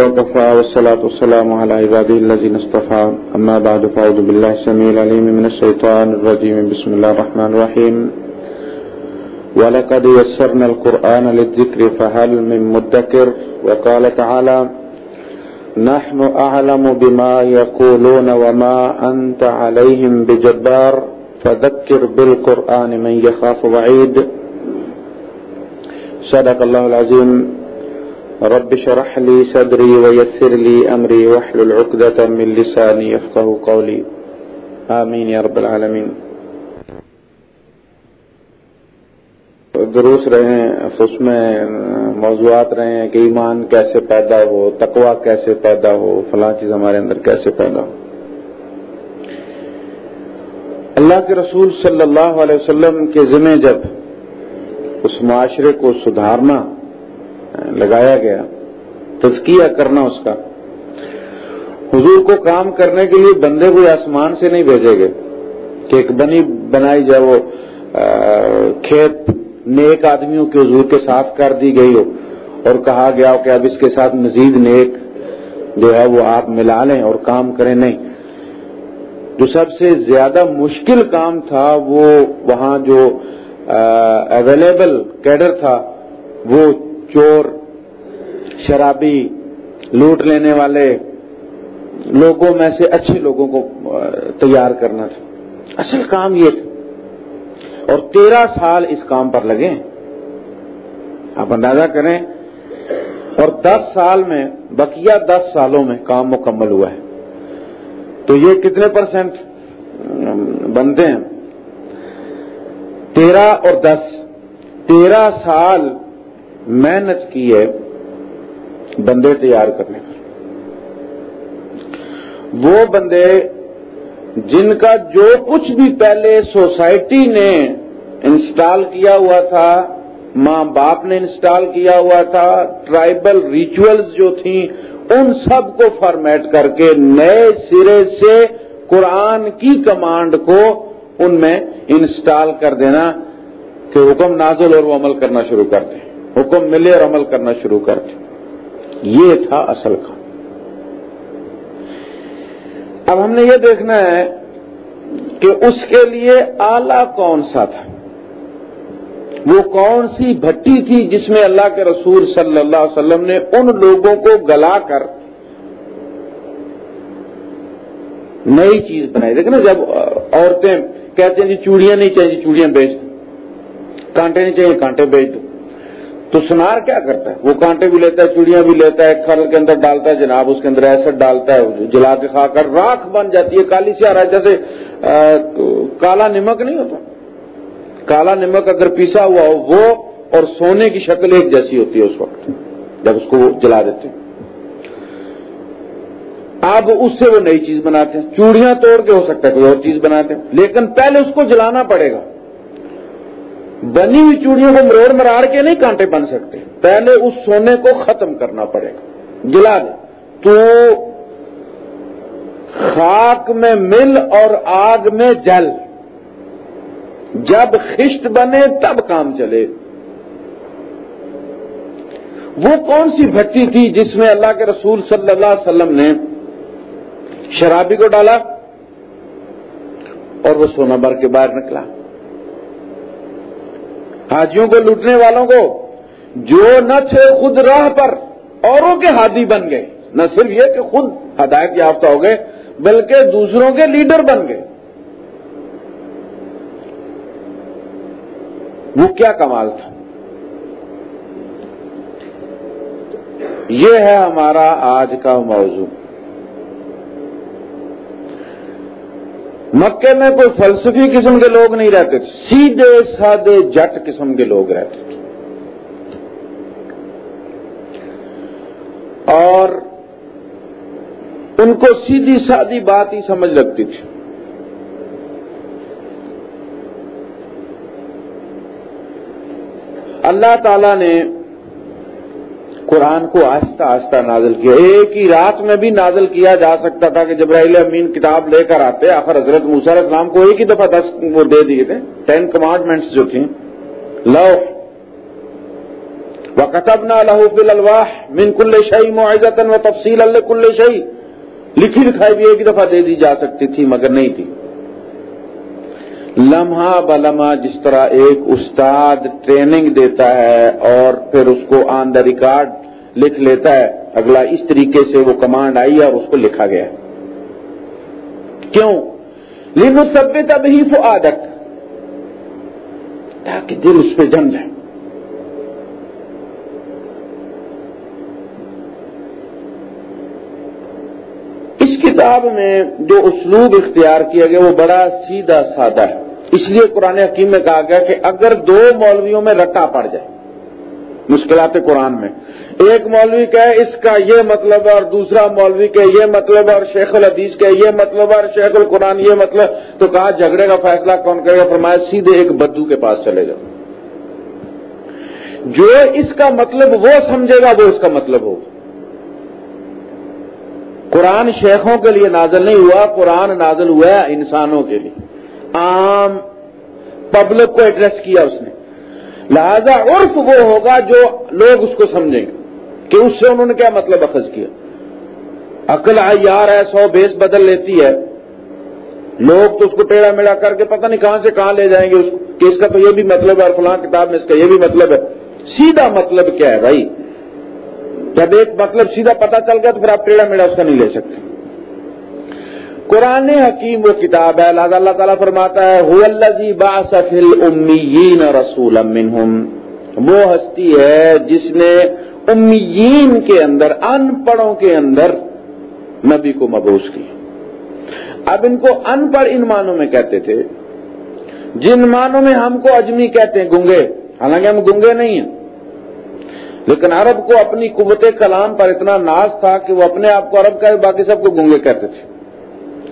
وكفى والصلاة والسلام على عباده الذين اصطفى. أما بعد، فأعوذ بالله السميع العليم من الشيطان الرجيم. بسم الله الرحمن الرحيم. ولقد يسرنا القرآن للذكر، فهل من مدكر؟ وقال تعالى نحن أعلم بما يقولون وما أنت عليهم بجبار. فذكر بالقرآن من يخاف وعيد. صدق الله العظيم. رب شرح لي صدري ويسر لي أمري وحل عقدة من لساني يفقه قولي. آمين يا رب العالمين. دروس رہے ہیں اس میں موضوعات رہے ہیں کہ ایمان کیسے پیدا ہو تقوا کیسے پیدا ہو، فلاں چیز ہمارے اندر کیسے پیدا ہو۔ اللہ کے رسول صلی اللہ علیہ وسلم کے ذمہ جب اس معاشرے کو سدھارنا لگایا گیا، تزکیہ کرنا اس کا۔ حضور کو کام کرنے کے لیے بندے کو آسمان سے نہیں بھیجے گے کہ ایک بنی بنائی جائے وہ کھیت نیک آدمیوں کے حضور کے ساتھ کر دی گئی ہو۔ اور کہا گیا ہو کہ اب اس کے ساتھ مزید نیک جو ہے وہ آپ ملا لیں اور کام کریں۔ نہیں، جو سب سے زیادہ مشکل کام تھا وہ وہاں جو اویلیبل کیڈر تھا، وہ چور، شرابی، لوٹ لینے والے لوگوں میں سے اچھے لوگوں کو تیار کرنا تھا۔ اصل کام یہ تھا۔ اور تیرہ سال اس کام پر لگے۔ آپ اندازہ کریں، اور دس سال میں، بقیہ دس سالوں میں کام مکمل ہوا ہے۔ تو یہ کتنے پرسنٹ بنتے ہیں؟ تیرہ اور دس۔ تیرہ سال محنت کی ہے بندے تیار کرنے پر وہ بندے جن کا جو کچھ بھی پہلے سوسائٹی نے انسٹال کیا ہوا تھا، ماں باپ نے انسٹال کیا ہوا تھا، ٹرائبل ریچولز جو تھیں، ان سب کو فارمیٹ کر کے نئے سرے سے قرآن کی کمانڈ کو ان میں انسٹال کر دینا کہ حکم نازل اور وہ عمل کرنا شروع کر دیں۔ حکم ملے اور عمل کرنا شروع کر دیں یہ تھا اصل کا اب ہم نے یہ دیکھنا ہے کہ اس کے لیے آلہ کون سا تھا۔ وہ کون سی بھٹی تھی جس میں اللہ کے رسول صلی اللہ علیہ وسلم نے ان لوگوں کو گلا کر نئی چیز بنائی۔ دیکھ نا، جب عورتیں کہتے ہیں جی چوڑیاں نہیں چاہیے، چوڑیاں بیچ دو۔ کانٹے نہیں چاہیے، کانٹے بیچ دو۔ تو سنار کیا کرتا ہے؟ وہ کانٹے بھی لیتا ہے، چوڑیاں بھی لیتا ہے کھل کے اندر ڈالتا ہے، جناب اس کے اندر ایسڈ ڈالتا ہے، جلا کے کھا کر راکھ بن جاتی ہے، کالی سے آ رہا ہے، جیسے کالا نمک نہیں ہوتا۔ کالا نمک اگر پیسا ہوا ہو، وہ اور سونے کی شکل ایک جیسی ہوتی ہے اس وقت، جب اس کو جلا دیتے ہیں۔ اب اس سے وہ نئی چیز بناتے ہیں۔ چوڑیاں توڑ کے ہو سکتا ہے، کوئی اور چیز بناتے ہیں، لیکن پہلے اس کو جلانا پڑے گا۔ بنی ہوئی چوڑیوں کو مروڑ مراڑ کے نہیں کانٹے بن سکتے۔ پہلے اس سونے کو ختم کرنا پڑے گا۔ جلا دے۔ تو خاک میں مل اور آگ میں جل۔ جب خشت بنے تب کام چلے۔ وہ کون سی بھٹی تھی جس میں اللہ کے رسول صلی اللہ علیہ وسلم نے شرابی کو ڈالا اور وہ سونا بھر کے باہر نکلا؟ حاجیوں کو لوٹنے والوں کو، جو نہ تھے خود راہ پر، اوروں کے ہادی بن گئے۔ نہ صرف یہ کہ خود ہدایت یافتہ ہو گئے، بلکہ دوسروں کے لیڈر بن گئے۔ وہ کیا کمال تھا۔ یہ ہے ہمارا آج کا موضوع۔ مکے میں کوئی فلسفی قسم کے لوگ نہیں رہتے تھے، سیدھے سادے جٹ قسم کے لوگ رہتے تھے۔ اور ان کو سیدھی سادی بات ہی سمجھ لگتی تھی۔ اللہ تعالی نے قرآن کو آہستہ آہستہ نازل کیا۔ ایک ہی رات میں بھی نازل کیا جا سکتا تھا کہ جبرائیل امین کتاب لے کر آتے، آخر حضرت علیہ السلام کو ایک ہی دفعہ دس وہ دے دیے تھے۔ ٹین کمانڈمنٹس جو تھیں۔ لو۔ وہ کتب نہ لہو الواح من کل شہی معزتن و تفصیل اللہ کل شہی لکھی لکھائی بھی ایک دفعہ دے دی جا سکتی تھی، مگر نہیں تھی۔ لمحہ بلمحہ جس طرح ایک استاد ٹریننگ دیتا ہے اور پھر اس کو آن دا ریکارڈ لکھ لیتا ہے۔ اگلا اس طریقے سے وہ کمانڈ آئی اور اس کو لکھا گیا۔ کیوں؟ لینو سب تب ہی فعادت تاکہ دل اس پہ جم جائے۔ اس کتاب میں جو اسلوب اختیار کیا گیا وہ بڑا سیدھا سادہ ہے۔ اس لیے قرآن حکیم میں کہا گیا کہ اگر دو مولویوں میں رٹا پڑ جائے مشکلات قرآن میں۔ ایک مولوی کا اس کا یہ مطلب اور دوسرا مولوی کا یہ مطلب اور شیخ الحدیث کا یہ مطلب اور شیخ القرآن یہ مطلب تو کہا، جھگڑے کا فیصلہ کون کرے گا؟ فرمایا، سیدھے ایک بدو کے پاس چلے جاؤ۔ جو اس کا مطلب وہ سمجھے گا، وہ اس کا مطلب ہوگا قرآن شیخوں کے لیے نازل نہیں ہوا، قرآن نازل ہوا ہے انسانوں کے لیے۔ عام پبلک کو ایڈریس کیا اس نے۔ لہذا عرف وہ ہوگا جو لوگ اس کو سمجھیں گے کہ اس سے انہوں نے کیا مطلب اخذ کیا؟ عقل یار ہے، سو بیس بدل لیتی ہے۔ لوگ تو اس کو ٹیڑھا میڑا کر کے پتہ نہیں کہاں سے کہاں لے جائیں گے اس کہ اس کا تو یہ بھی مطلب ہے اور فلاں کتاب میں اس کا یہ بھی مطلب ہے۔ سیدھا مطلب کیا ہے بھائی؟ جب ایک مطلب سیدھا پتا چل گیا تو پھر آپ ٹیڑھا میڑا اس کا نہیں لے سکتے۔ قرآن حکیم وہ کتاب ہے اللہ اللہ تعالیٰ فرماتا ہے امیین رسول وہ ہستی ہے جس نے امیین کے اندر، ان پڑھوں کے اندر نبی کو مبوس کی۔ اب ان کو ان پڑھ ان معنوں میں کہتے تھے، جن معنوں میں ہم کو اجمی کہتے ہیں، گنگے۔ حالانکہ ہم گنگے نہیں ہیں۔ لیکن عرب کو اپنی قوت کلام پر اتنا ناز تھا کہ وہ اپنے آپ کو عرب کا، باقی سب کو گنگے کہتے تھے۔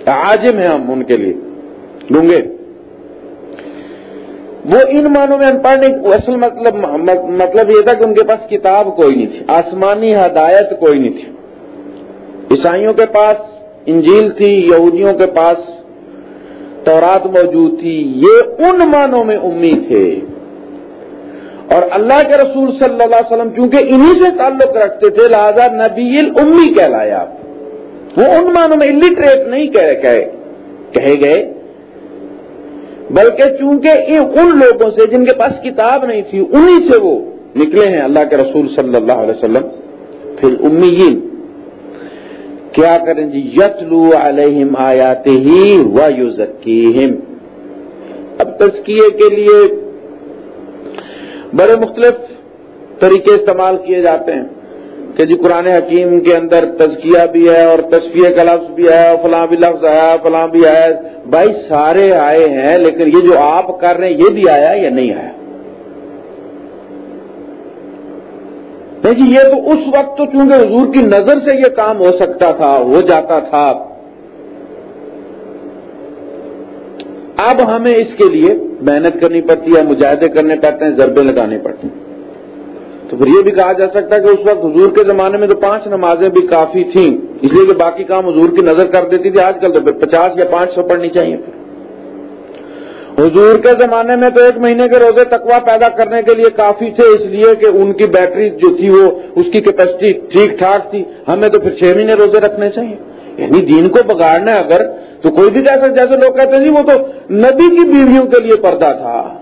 عاجم ہیں ہم ان کے لیے۔ گنگے وہ ان معنوں میں ان پڑھنے اصل مطلب مطلب یہ تھا کہ ان کے پاس کتاب کوئی نہیں تھی، آسمانی ہدایت کوئی نہیں تھی۔ عیسائیوں کے پاس انجیل تھی، یہودیوں کے پاس تورات موجود تھی، یہ ان معنوں میں امید تھے۔ اور اللہ کے رسول صلی اللہ علیہ وسلم کیونکہ انہی سے تعلق رکھتے تھے، لہذا نبی امی کہلایا آپ۔ وہ ان معنوں میں الٹریٹ نہیں کہے گئے۔ بلکہ چونکہ ان لوگوں سے جن کے پاس کتاب نہیں تھی، انہی سے وہ نکلے ہیں اللہ کے رسول صلی اللہ علیہ وسلم۔ پھر امیین، کیا کریں جی؟ یتلو علیہم آیات ہی و یوزکیہم اب تزکیے کے لیے بڑے مختلف طریقے استعمال کیے جاتے ہیں۔ کہ جی قرآن حکیم کے اندر تزکیہ بھی ہے اور تصفیہ کا لفظ بھی ہے فلاں بھی لفظ آیا فلاں بھی آیا بھائی سارے آئے ہیں، لیکن یہ جو آپ کر رہے ہیں، یہ بھی آیا یا نہیں آیا؟ نہیں جی یہ تو اس وقت تو چونکہ حضور کی نظر سے یہ کام ہو سکتا تھا، ہو جاتا تھا۔ اب ہمیں اس کے لیے محنت کرنی پڑتی ہے، مجاہدے کرنے پڑتے ہیں، ضربے لگانے پڑتے ہیں۔ تو پھر یہ بھی کہا جا سکتا ہے کہ اس وقت حضور کے زمانے میں تو پانچ نمازیں بھی کافی تھیں، اس لیے کہ باقی کام حضور کی نظر کر دیتی تھی، آج کل تو پھر پچاس یا پانچ سو پڑھنی چاہیے پھر۔ حضور کے زمانے میں تو ایک مہینے کے روزے تقوا پیدا کرنے کے لیے کافی تھے، اس لیے کہ ان کی بیٹری جو تھی وہ، اس کی کیپیسٹی ٹھیک ٹھاک تھی، ہمیں تو پھر چھ مہینے روزے رکھنے چاہیے۔ یعنی دین کو بگاڑنا اگر تو کوئی بھی کہہ سکتا، جیسے لوگ کہتے ہیں جی وہ تو نبی کی بیویوں کے لیے پردہ تھا۔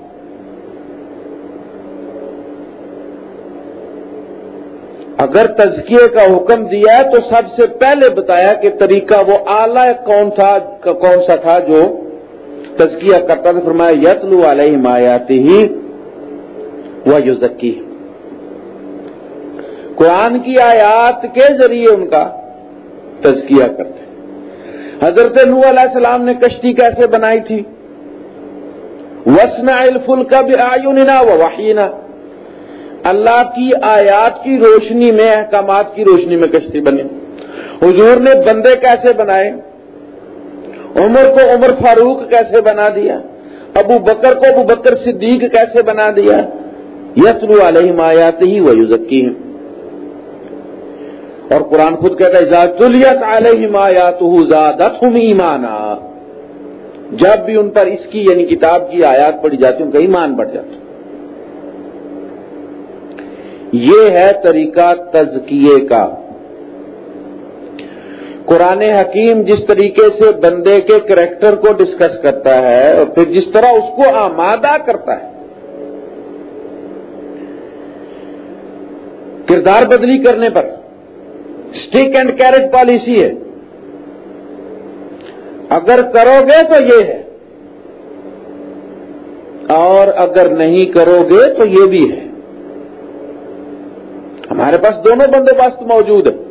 اگر تزکیے کا حکم دیا ہے تو سب سے پہلے بتایا کہ طریقہ وہ اعلی کون تھا، کون سا تھا جو تزکیہ کرتا تھا، فرمایا، یتلو علیہ مایاتی ہی وہ یوزکی قرآن کی آیات کے ذریعے ان کا تزکیہ کرتے حضرت نو علیہ السلام نے کشتی کیسے بنائی تھی؟ وسنا الفل کا بھی آیو ننا اللہ کی آیات کی روشنی میں احکامات کی روشنی میں کشتی بنی۔ حضور نے بندے کیسے بنائے؟ عمر کو عمر فاروق کیسے بنا دیا؟ ابو بکر کو ابو بکر صدیق کیسے بنا دیا؟ یسرو علیہ آیات ہی وہ یوزکی اور قرآن خود کہتا ہے علیہ آیات ایمانا۔ جب بھی ان پر اس کی یعنی کتاب کی آیات پڑھی جاتی ان کا ایمان بڑھ جاتا یہ ہے طریقہ تزکیے کا۔ قرآن حکیم جس طریقے سے بندے کے کریکٹر کو ڈسکس کرتا ہے اور پھر جس طرح اس کو آمادہ کرتا ہے۔ کردار بدلی کرنے پر اسٹیک اینڈ کیرٹ پالیسی ہے۔ اگر کرو گے تو یہ ہے۔ اور اگر نہیں کرو گے تو یہ بھی ہے۔ ہمارے پاس دونوں بندوبست موجود ہیں۔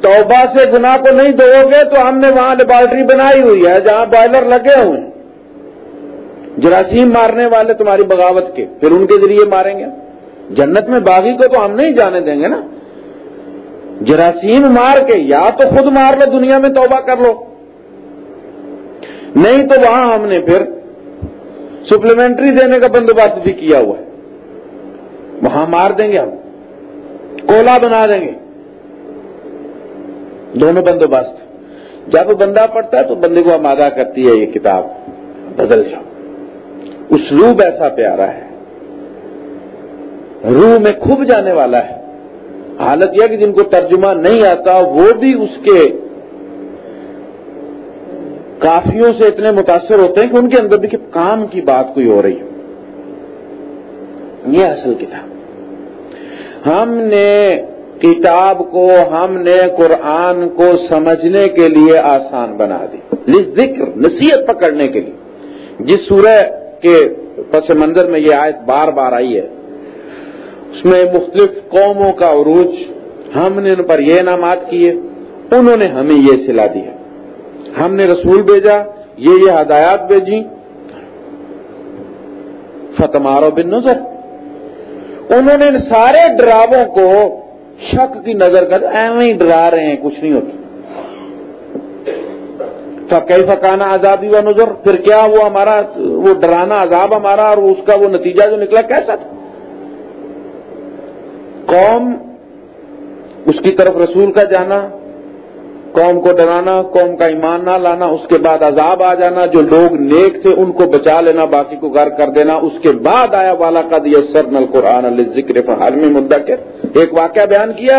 توبہ سے گنا کو نہیں دو گے تو ہم نے وہاں لیبارٹری بنائی ہوئی ہے جہاں بائلر لگے ہوئے ہیں۔ جراثیم مارنے والے تمہاری بغاوت کے، پھر ان کے ذریعے ماریں گے۔ جنت میں باغی کو تو ہم نہیں جانے دیں گے نا۔ جراثیم مار کے یا تو خود مار لو، دنیا میں توبہ کر لو۔ نہیں تو وہاں ہم نے پھر سپلیمنٹری دینے کا بندوبست بھی کیا ہوا ہے۔ وہاں مار دیں گے ہم۔ کولا بنا دیں گے۔ دونوں بندوبست جب بندہ پڑتا ہے تو بندے کو آمادہ کرتی ہے یہ کتاب۔ بدل جاؤ۔ اسلوب ایسا پیارا ہے۔ روح میں کھب جانے والا ہے۔ حالت یہ کہ جن کو ترجمہ نہیں آتا، وہ بھی اس کے کافیوں سے اتنے متاثر ہوتے ہیں کہ ان کے اندر بھی کام کی بات کوئی ہو رہی ہے۔ یہ اصل کتاب۔ ہم نے کتاب کو، ہم نے قرآن کو سمجھنے کے لیے آسان بنا دی۔ ذکر نصیحت پکڑنے کے لیے۔ جس سورہ کے پس منظر میں یہ آیت بار بار آئی ہے، اس میں مختلف قوموں کا عروج، ہم نے ان پر یہ انعامات کیے، انہوں نے ہمیں یہ سلا دیا ہم نے رسول بھیجا، یہ یہ ہدایات بھیجی فتمارو بن نظر انہوں نے ان سارے ڈراووں کو شک کی نظر کر ایویں ہی ڈرا رہے ہیں، کچھ نہیں ہوتا۔ کئی فکانا عذابی و نظر پھر کیا وہ ہمارا، وہ ڈرانا عذاب ہمارا اور اس کا وہ نتیجہ جو نکلا کیسا تھا؟ قوم اس کی طرف رسول کا جانا قوم کو ڈرانا، قوم کا ایمان نہ لانا، اس کے بعد عذاب آ جانا، جو لوگ نیک تھے ان کو بچا لینا، باقی کو غرق کر دینا۔ اس کے بعد آیا والا کا دیا سر نل قرآن ذکر فہار میں مدعا کے ایک واقعہ بیان کیا،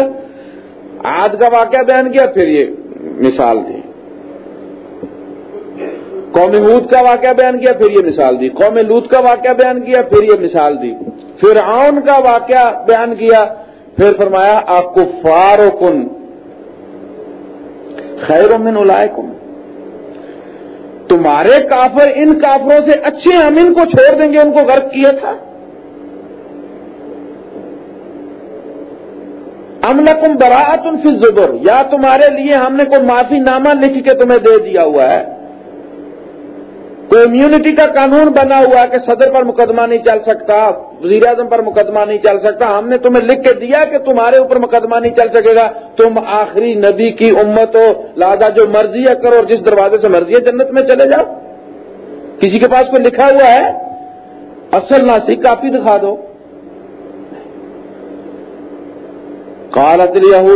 آج کا واقعہ بیان کیا، پھر یہ مثال دی۔ قوم ہود کا واقعہ بیان کیا، پھر یہ مثال دی۔ قوم لوت کا واقعہ بیان کیا، پھر یہ مثال دی۔ پھر آن کا واقعہ بیان کیا، پھر فرمایا آپ کو فارو کن خیر من الائکم تمہارے کافر ان کافروں سے اچھے ہم ان کو چھوڑ دیں گے، ان کو غرق کیا تھا۔ املکم براعت فی الزبر، یا تمہارے لیے ہم نے کوئی معافی نامہ لکھ کے تمہیں دے دیا ہوا ہے۔ کوئی امیونٹی کا قانون بنا ہوا ہے کہ صدر پر مقدمہ نہیں چل سکتا، وزیر اعظم پر مقدمہ نہیں چل سکتا۔ ہم نے تمہیں لکھ کے دیا کہ تمہارے اوپر مقدمہ نہیں چل سکے گا۔ تم آخری نبی کی امت ہو۔ لہذا جو مرضی ہے کرو اور جس دروازے سے مرضی ہے جنت میں چلے جاؤ۔ کسی کے پاس کوئی لکھا ہوا ہے؟ اصل ناسی کافی دکھا دو۔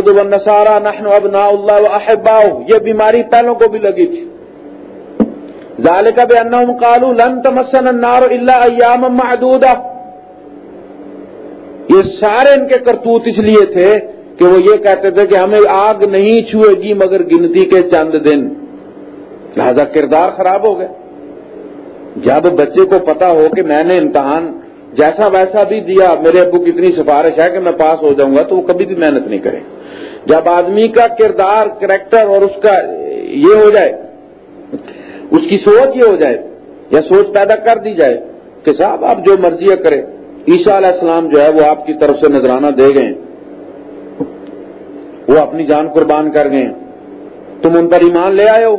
والنصارى، نحن ابناء اللہ واحباؤه۔ یہ بیماری پہلوں کو بھی لگی تھی۔ ذالک بانہم قالوا لن تمسنا النار الا ایاما معدوده یہ سارے ان کے کرتوت اس لیے تھے کہ وہ یہ کہتے تھے کہ ہمیں آگ نہیں چھوئے گی مگر گنتی کے چند دن۔ لہذا کردار خراب ہو گئے۔ جب بچے کو پتا ہو کہ میں نے امتحان جیسا ویسا بھی دیا، میرے ابو کی اتنی سفارش ہے کہ میں پاس ہو جاؤں گا تو وہ کبھی بھی محنت نہیں کرے۔ جب آدمی کا کردار، کریکٹر اور اس کا یہ ہو جائے اس کی سوچ یہ ہو جائے یا سوچ پیدا کر دی جائے کہ صاحب آپ جو مرضی کرے عیسیٰ علیہ السلام جو ہے وہ آپ کی طرف سے نذرانہ دے گئے وہ اپنی جان قربان کر گئے تم ان پر ایمان لے آئے ہو؟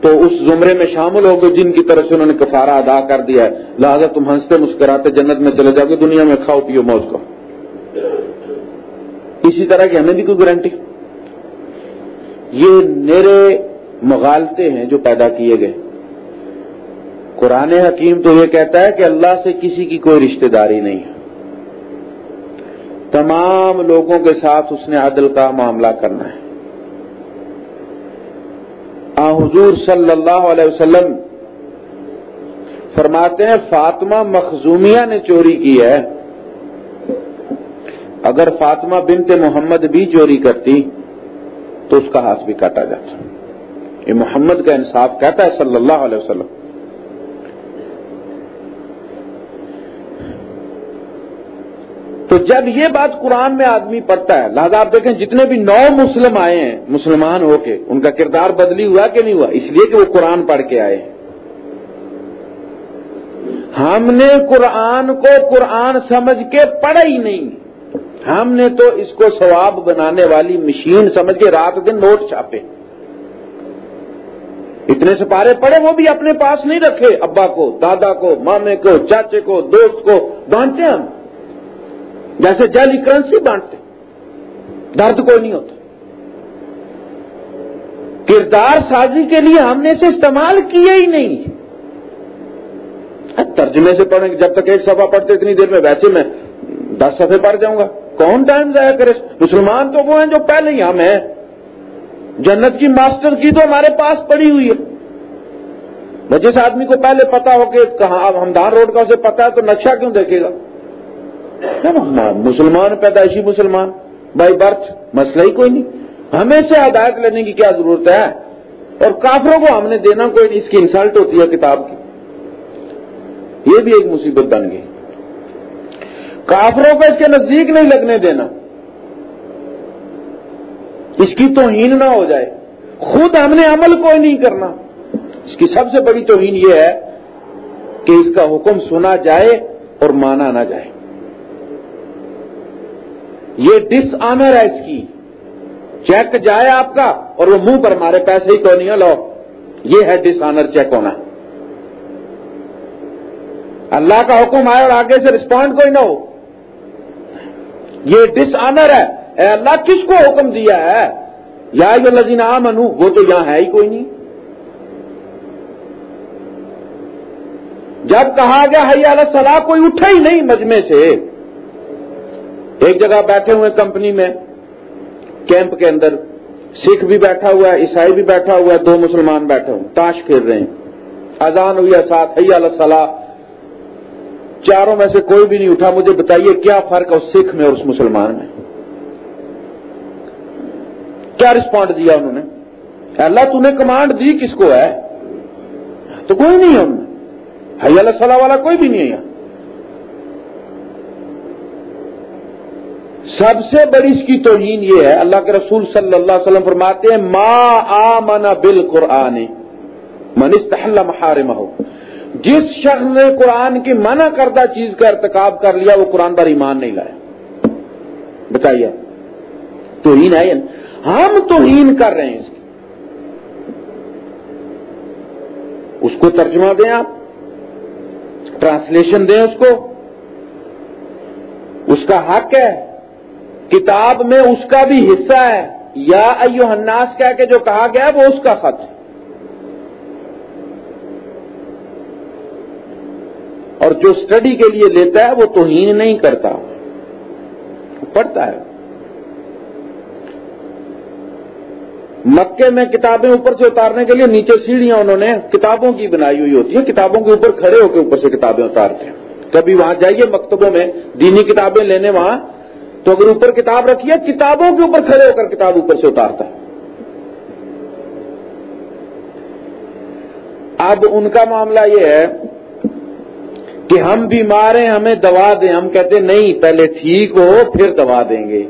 تو اس زمرے میں شامل ہو گئے جن کی طرف سے انہوں نے کفارہ ادا کر دیا ہے۔ لہٰذا تم ہنستے مسکراتے جنت میں چلے جاؤ گے، دنیا میں کھاؤ پیو موج کو۔ اسی طرح کی ہمیں بھی کوئی گارنٹی؟ یہ میرے مغالتے ہیں جو پیدا کیے گئے۔ قرآن حکیم تو یہ کہتا ہے کہ اللہ سے کسی کی کوئی رشتہ داری نہیں ہے۔ تمام لوگوں کے ساتھ اس نے عدل کا معاملہ کرنا ہے۔ آ، حضور صلی اللہ علیہ وسلم فرماتے ہیں، فاطمہ مخزومیہ نے چوری کی ہے۔ اگر فاطمہ بنت محمد بھی چوری کرتی تو اس کا ہاتھ بھی کاٹا جاتا۔ یہ محمد کا انصاف کہتا ہے صلی اللہ علیہ وسلم۔ تو جب یہ بات قرآن میں آدمی پڑھتا ہے، لہذا آپ دیکھیں جتنے بھی نو مسلم آئے ہیں، مسلمان ہو کے، ان کا کردار بدلی ہوا کہ نہیں ہوا؟ اس لیے کہ وہ قرآن پڑھ کے آئے ہیں۔ ہم نے قرآن کو قرآن سمجھ کے پڑھا ہی نہیں۔ ہم نے تو اس کو ثواب بنانے والی مشین سمجھ کے رات دن نوٹ چھاپے۔ اتنے سپارے پڑے، وہ بھی اپنے پاس نہیں رکھے۔ ابا کو، دادا کو، مامے کو، چاچے کو، دوست کو بانٹے ہم۔ جیسے جیلی کرنسی بانٹتے۔ درد کوئی نہیں ہوتا۔ کردار سازی کے لیے ہم نے اسے استعمال کیا ہی نہیں۔ ترجمے سے پڑھیں، جب تک ایک سفا پڑھتے اتنی دیر میں، ویسے میں دس سفے پڑھ جاؤں گا۔ کون ٹائم ضائع کرے؟ مسلمان تو وہ ہیں جو پہلے ہی ہم ہیں۔ جنت کی ماسٹر کی تو ہمارے پاس پڑی ہوئی ہے۔ جس آدمی کو پہلے پتا ہو کہ کہاں اب ہمدان روڈ کا اسے پتا ہے تو نقشہ کیوں دیکھے گا؟ مسلمان پیدائشی مسلمان، بائی برتھ، مسئلہ ہی کوئی نہیں۔ ہمیں سے ہدایت لینے کی کیا ضرورت ہے؟ اور کافروں کو ہم نے دینا کوئی نہیں، اس کی انسلٹ ہوتی ہے کتاب کی۔ یہ بھی ایک مصیبت بن گئی۔ کافروں کو اس کے نزدیک نہیں لگنے دینا۔ اس کی توہین نہ ہو جائے۔ خود ہم نے عمل کوئی نہیں کرنا۔ اس کی سب سے بڑی توہین یہ ہے کہ اس کا حکم سنا جائے اور مانا نہ جائے۔ یہ ڈس آنر ہے اس کی۔ چیک جائے آپ کا اور وہ منہ پر مارے پیسے ہی تو نہیں لو۔ یہ ہے ڈس آنر چیک ہونا۔ اللہ کا حکم آئے اور آگے سے رسپونڈ کوئی نہ ہو۔ یہ ڈس آنر ہے۔ اے اللہ، کس کو حکم دیا ہے؟ یا جو لذین منو وہ تو یہاں ہے ہی کوئی نہیں۔ جب کہا گیا ہے اللہ صلاح کوئی اٹھا ہی نہیں مجمے سے۔ ایک جگہ بیٹھے ہوئے کمپنی میں، کیمپ کے اندر، سکھ بھی بیٹھا ہوا ہے، عیسائی بھی بیٹھا ہوا ہے، دو مسلمان بیٹھے ہوئے تاش کھیل رہے ہیں۔ اذان ہوئی ہے ساتھ اللہ صلاح چاروں میں سے کوئی بھی نہیں اٹھا، مجھے بتائیے کیا فرق ہے اس سکھ میں اور اس مسلمان میں؟ کیا رسپونڈ دیا انہوں نے؟ اللہ تو نے کمانڈ دی کس کو ہے؟ تو کوئی نہیں ہے انہوں نے۔ حی اللہ صلاح والا کوئی بھی نہیں ہے یہاں۔ سب سے بڑی اس کی توہین یہ ہے، اللہ کے رسول صلی اللہ علیہ وسلم فرماتے ہیں، ما آمن بال قرآن منستحل محارم ہو جس شخص نے قرآن کی منع کردہ چیز کا ارتکاب کر لیا، وہ قرآن پر ایمان نہیں لایا بتائیے توہین ہے ہم توہین کر رہے ہیں اس کی۔ اس کو ترجمہ دیں آپ، ٹرانسلیشن دیں اس کو۔ اس کا حق ہے۔ کتاب میں اس کا بھی حصہ ہے۔ یا ایو ہناس کہہ کے جو کہا گیا وہ اس کا خط اور جو اسٹڈی کے لیے لیتا ہے، وہ توہین نہیں کرتا۔ پڑھتا ہے۔ مکے میں کتابیں اوپر سے اتارنے کے لیے نیچے سیڑھیاں انہوں نے کتابوں کی بنائی ہوئی ہوتی ہیں، کتابوں کے اوپر کھڑے ہو کے اوپر سے کتابیں اتارتے ہیں۔ کبھی وہاں جائیے مکتبوں میں، دینی کتابیں لینے وہاں، تو اگر اوپر کتاب رکھی ہے کتابوں کے اوپر کھڑے ہو کر کتاب اوپر سے اتارتا ہے۔ اب ان کا معاملہ یہ ہے کہ ہم بیمار ہیں ہمیں دوا دیں، ہم کہتے ہیں، نہیں، پہلے ٹھیک ہو، پھر دوا دیں گے۔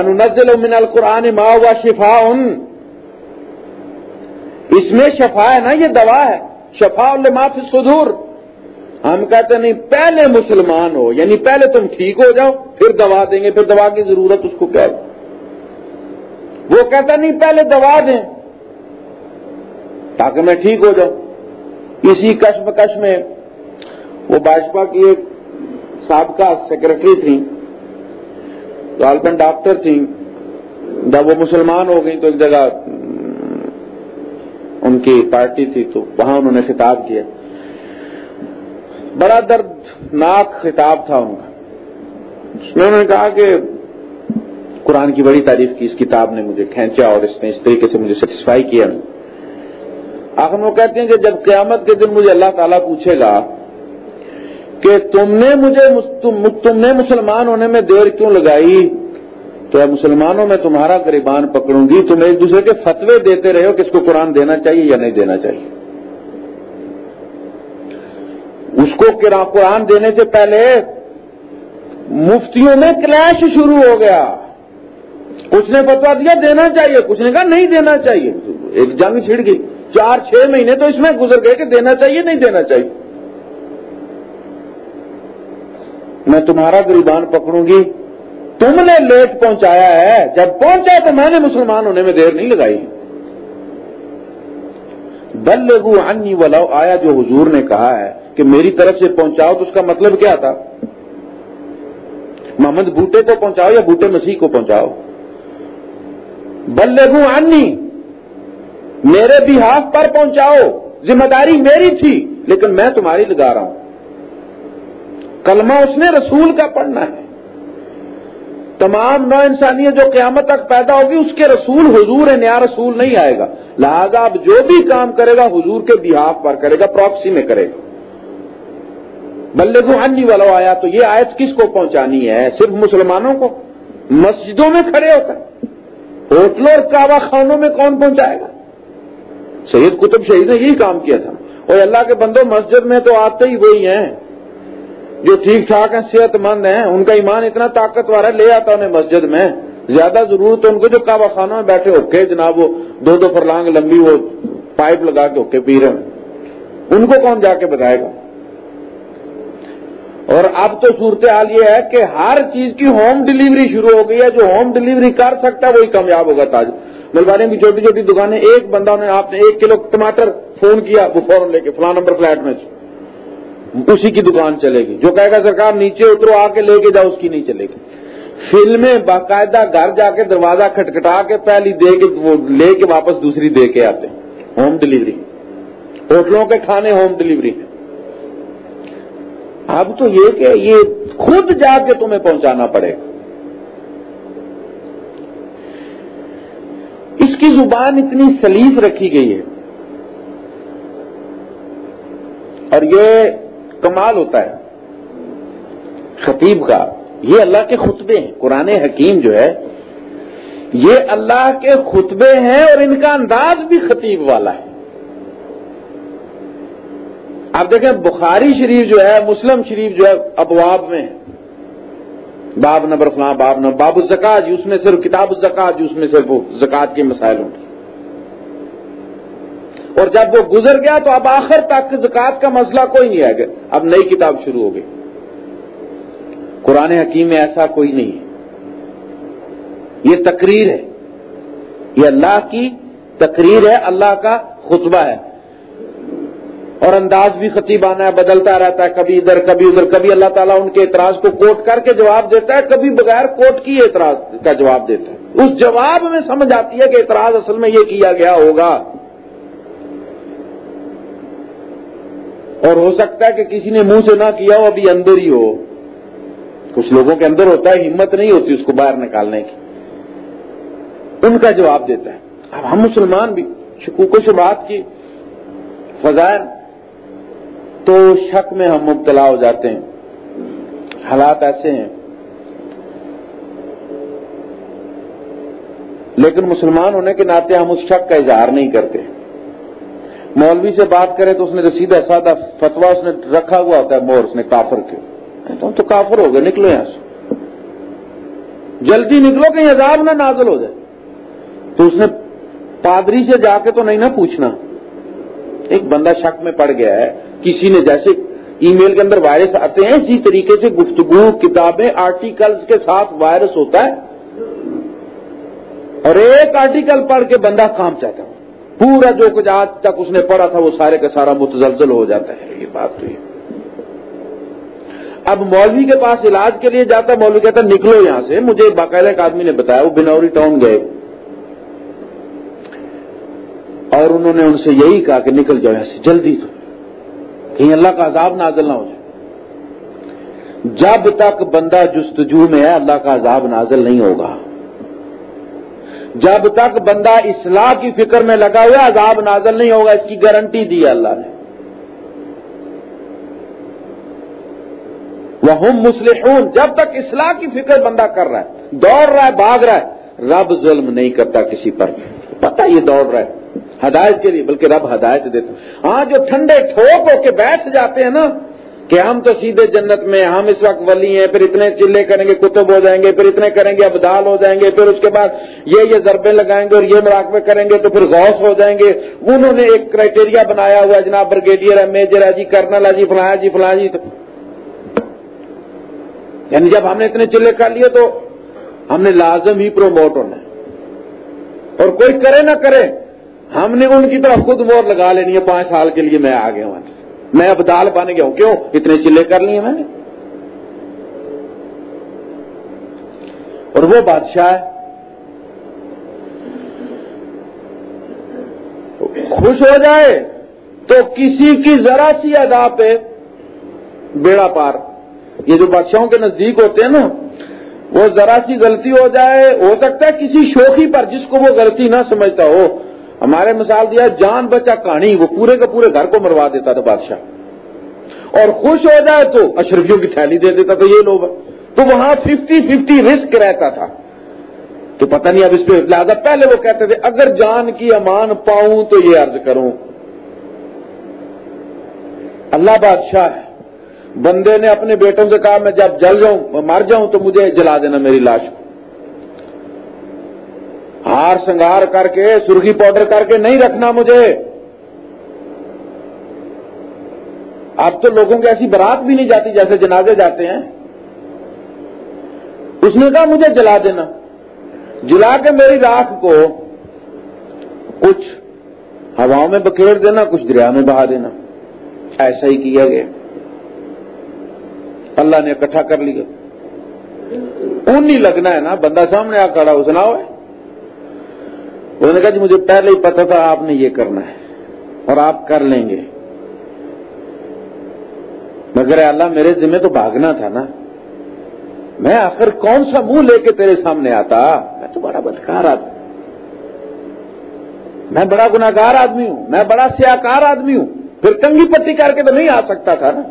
نزل من القرآن ما ہوا شفا ان اس میں شفا ہے نا، یہ دوا ہے. شفا الما سے ہم کہتے نہیں، پہلے مسلمان ہو یعنی پہلے تم ٹھیک ہو جاؤ، پھر دوا دیں گے، پھر دوا کی ضرورت اس کو کیا وہ کہتا نہیں، پہلے دوا دیں تاکہ میں ٹھیک ہو جاؤں. اسی کشم کش میں وہ بھاجپا کی ایک سابقہ سیکرٹری تھی غالباً ڈاکٹر تھیں جب وہ مسلمان ہو گئی تو ایک جگہ ان کی پارٹی تھی تو وہاں انہوں نے خطاب کیا بڑا دردناک خطاب تھا ان کا اس میں انہوں نے کہا کہ قرآن کی بڑی تعریف کی اس کتاب نے مجھے کھینچا اور اس نے اس طریقے سے مجھے سیٹسفائی کیا آخر وہ کہتے ہیں کہ جب قیامت کے دن مجھے اللہ تعالیٰ پوچھے گا کہ تم نے مجھے تم نے مسلمان ہونے میں دیر کیوں لگائی؟ تو مسلمانوں میں تمہارا گریبان پکڑوں گی، تم ایک دوسرے کے فتوے دیتے رہے ہو کہ اس کو قرآن دینا چاہیے یا نہیں دینا چاہیے۔ اس کو قرآن دینے سے پہلے مفتیوں میں کلیش شروع ہو گیا۔ کچھ نے فتوا دیا، دینا چاہیے، کچھ نے کہا نہیں دینا چاہیے۔ ایک جنگ چھڑ گئی۔ چار، چھ مہینے تو اس میں گزر گئے کہ دینا چاہیے، نہیں دینا چاہیے۔ میں تمہارا گریبان پکڑوں گی۔ تم نے لیٹ پہنچایا ہے۔ جب پہنچا تو میں نے مسلمان ہونے میں دیر نہیں لگائی۔ بل لگو انی ولاؤ آیا جو حضور نے کہا ہے کہ میری طرف سے پہنچاؤ تو اس کا مطلب کیا تھا؟ محمد بوٹے کو پہنچاؤ یا بوٹے مسیح کو پہنچاؤ؟ بل لگو انی میرے بھی ہاتھ پر پہنچاؤ۔ ذمہ داری میری تھی، لیکن میں تمہاری لگا رہا ہوں۔ کلمہ اس نے رسول کا پڑھنا ہے۔ تمام نو انسانیت جو قیامت تک پیدا ہوگی، اس کے رسول حضور ہے نیا رسول نہیں آئے گا۔ لہذا اب جو بھی کام کرے گا، حضور کے بہاف پر کرے گا پراکسی میں کرے گا۔ بلے انی والا آیا، تو یہ آیت کس کو پہنچانی ہے؟ صرف مسلمانوں کو؟ مسجدوں میں کھڑے ہو کر۔ ہوٹلوں اور کعبہ خانوں میں کون پہنچائے گا؟ سید قطب شہید نے یہی کام کیا تھا۔ اور اللہ کے بندوں مسجد میں تو آتے ہی وہی ہیں۔ جو ٹھیک ٹھاک ہیں صحت مند ہیں، ان کا ایمان اتنا طاقتور ہے، لے آتا انہیں مسجد میں۔ زیادہ ضرورت ان کو جو کعبہ خانوں میں بیٹھے ہوکے، جناب، وہ دو دو فرلانگ لمبی وہ پائپ لگا کے ہوکے پی رہے ہیں۔ ان کو کون جا کے بتائے گا؟ اور اب تو صورتحال یہ ہے کہ ہر چیز کی ہوم ڈلیوری شروع ہو گئی ہے۔ جو ہوم ڈلیوری کر سکتا ہے، وہی کامیاب ہوگا تاج۔ ملوانے کی چھوٹی چھوٹی دکانیں، ایک بندہ نے، آپ نے ایک کلو ٹماٹر فون کیا، وہ فوراً لے کے، فلاں نمبر فلیٹ میں اسی کی دکان چلے گی۔ جو کہے گا سرکار نیچے اترو، آ کے لے کے جاؤ، اس کی نہیں چلے گی۔ فلمیں باقاعدہ گھر جا کے دروازہ کھٹکھٹا کے پہلی دے کے وہ لے کے واپس دوسری دے کے آتے ہیں۔ Home delivery. ہوٹلوں کے کھانے ہوم ڈلیوری ہیں۔ اب تو یہ کہ یہ خود جا کے تمہیں پہنچانا پڑے گا۔ اس کی زبان اتنی سلیس رکھی گئی ہے۔ اور یہ کمال ہوتا ہے۔ خطیب کا۔ یہ اللہ کے خطبے ہیں۔ قرآن حکیم جو ہے، یہ اللہ کے خطبے ہیں اور ان کا انداز بھی خطیب والا ہے۔ آپ دیکھیں، بخاری شریف جو ہے، مسلم شریف جو ہے، ابواب میں باب نمبر فلاں باب نمبر باب الزکات جی، اس میں صرف کتاب الزکات جی، اس میں صرف زکات کے مسائل ہوں۔ اور جب وہ گزر گیا تو اب آخر تک زکات کا مسئلہ کوئی نہیں آئے گا اب نئی کتاب شروع ہو گئی۔ قرآن حکیم میں ایسا کوئی نہیں ہے۔ یہ تقریر ہے۔ یہ اللہ کی تقریر ہے، اللہ کا خطبہ ہے۔ اور انداز بھی خطیبانہ ہے، بدلتا رہتا ہے۔ کبھی ادھر کبھی ادھر، کبھی اللہ تعالیٰ ان کے اعتراض کو کوٹ کر کے جواب دیتا ہے، کبھی بغیر کوٹ کی اعتراض کا جواب دیتا ہے۔ اس جواب میں سمجھ آتی ہے کہ اعتراض اصل میں یہ کیا گیا ہوگا۔ اور ہو سکتا ہے کہ کسی نے منہ سے نہ کیا ہو، ابھی اندر ہی ہو۔ کچھ لوگوں کے اندر ہوتا ہے، ہمت نہیں ہوتی اس کو باہر نکالنے کی۔ ان کا جواب دیتا ہے۔ اب ہم مسلمان بھی شکوک و شبات کی فضائل، تو شک میں ہم مبتلا ہو جاتے ہیں۔ حالات ایسے ہیں۔ لیکن مسلمان ہونے کے ناطے ہم اس شک کا اظہار نہیں کرتے۔ مولوی سے بات کرے تو اس نے جو سیدھا سادہ فتوا اس نے رکھا ہوا ہوتا ہے مور، اس نے کافر کے۔ تو تو کافر ہو گئے، نکلو یہاں سے۔ جلدی نکلو کہیں عذاب نہ نازل ہو جائے۔ تو اس نے پادری سے جا کے تو نہیں نہ پوچھنا۔ ایک بندہ شک میں پڑ گیا ہے، کسی نے جیسے ای میل کے اندر وائرس آتے ہیں، اسی طریقے سے گفتگو، کتابیں، آرٹیکلز کے ساتھ وائرس ہوتا ہے۔ اور ایک آرٹیکل پڑھ کے بندہ کام چاہتا ہے۔ پورا جو کچھ آج تک اس نے پڑھا تھا وہ سارے کا سارا متزلزل ہو جاتا ہے، یہ بات تو یہ۔ اب مولوی کے پاس علاج کے لیے جاتا، مولوی کہتا، نکلو یہاں سے۔ مجھے باقاعدہ ایک آدمی نے بتایا، وہ بنوری ٹاؤن گئے۔ اور انہوں نے ان سے یہی کہا کہ نکل جاؤ یہاں سے، جلدی تو۔ کہیں اللہ کا عذاب نازل نہ ہو جائے۔ جب تک بندہ جستجو میں ہے، اللہ کا عذاب نازل نہیں ہوگا۔ جب تک بندہ اصلاح کی فکر میں لگا ہوا عذاب نازل نہیں ہوگا، اس کی گارنٹی دی اللہ نے۔ وہ ہم مسلم جب تک اصلاح کی فکر بندہ کر رہا ہے، دوڑ رہا ہے، بھاگ رہا ہے، رب ظلم نہیں کرتا کسی پر۔ پتہ یہ دوڑ رہا ہے، ہدایت کے لیے، بلکہ رب ہدایت دیتا ہاں جو ٹھنڈے ٹھوک ہو کے بیٹھ جاتے ہیں نا کہ ہم تو سیدھے جنت میں ہم اس وقت ولی ہیں، پھر اتنے چلے کریں گے، کتب ہو جائیں گے، پھر اتنے کریں گے، ابدال ہو جائیں گے، پھر اس کے بعد یہ یہ ضربے لگائیں گے اور یہ مراقبے کریں گے تو پھر غوث ہو جائیں گے۔ انہوں نے ایک کرائٹیریا بنایا ہوا ہے جناب برگیڈیئر ہے میجر ہے جی کرنل ہے جی فلاں جی فلاں جی۔ یعنی جب ہم نے اتنے چلے کر لیے تو ہم نے لازم ہی پروموٹ ہونا ہے۔ اور کوئی کرے نہ کرے، ہم نے ان کی طرف خود مور لگا لینی ہے، پانچ سال کے لیے میں آ گیا ہوں۔ میں اب دال بن گیا ہوں۔ کیوں؟ اتنے چلے کر لیے میں نے۔ اور وہ بادشاہ ہے۔ خوش ہو جائے تو کسی کی ذرا سی ادا پہ بیڑا پار۔ یہ جو بادشاہوں کے نزدیک ہوتے ہیں نا، وہ ذرا سی غلطی ہو جائے۔ ہو سکتا ہے کسی شوخی پر جس کو وہ غلطی نہ سمجھتا ہو۔ ہمارے مثال دیا جان بچا کہانی وہ پورے کے پورے گھر کو مروا دیتا تھا بادشاہ۔ اور خوش ہو جائے تو اشرفیوں کی تھیلی دے دیتا تھا، یہ لوگ۔ تو وہاں ففٹی ففٹی رسک رہتا تھا۔ تو پتہ نہیں اب اس پہ لہٰذا پہلے وہ کہتے تھے، اگر جان کی امان پاؤں تو یہ عرض کروں۔ اللہ بادشاہ ہے۔ بندے نے اپنے بیٹوں سے کہا، میں جب جل جاؤں، مر جاؤں تو مجھے جلا دینا میری لاش۔ کو ہار سنگار کر کے، سرخی پاؤڈر کر کے نہیں رکھنا مجھے۔ اب تو لوگوں کی ایسی برات بھی نہیں جاتی جیسے جنازے جاتے ہیں۔ اس نے کہا، مجھے جلا دینا۔ جلا کے میری راکھ کو کچھ ہواؤں میں بکھیر دینا، کچھ دریا میں بہا دینا۔ ایسا ہی کیا گیا۔ اللہ نے اکٹھا کر لیا۔ اون نہیں لگنا ہے نا، بندہ سامنے آ کھڑا اس نہ ہوئے انہوں نے کہا جی مجھے پہلے ہی پتا تھا آپ نے یہ کرنا ہے اور آپ کر لیں گے۔ مگر اللہ میرے ذمہ تو بھاگنا تھا نا۔ میں آخر کون سا منہ لے کے تیرے سامنے آتا؟ میں تو بڑا بدکار آدمی میں بڑا گناگار آدمی ہوں۔ میں بڑا سیاکار آدمی ہوں۔ پھر کنگی پٹی کر کے تو نہیں آ سکتا تھا نا۔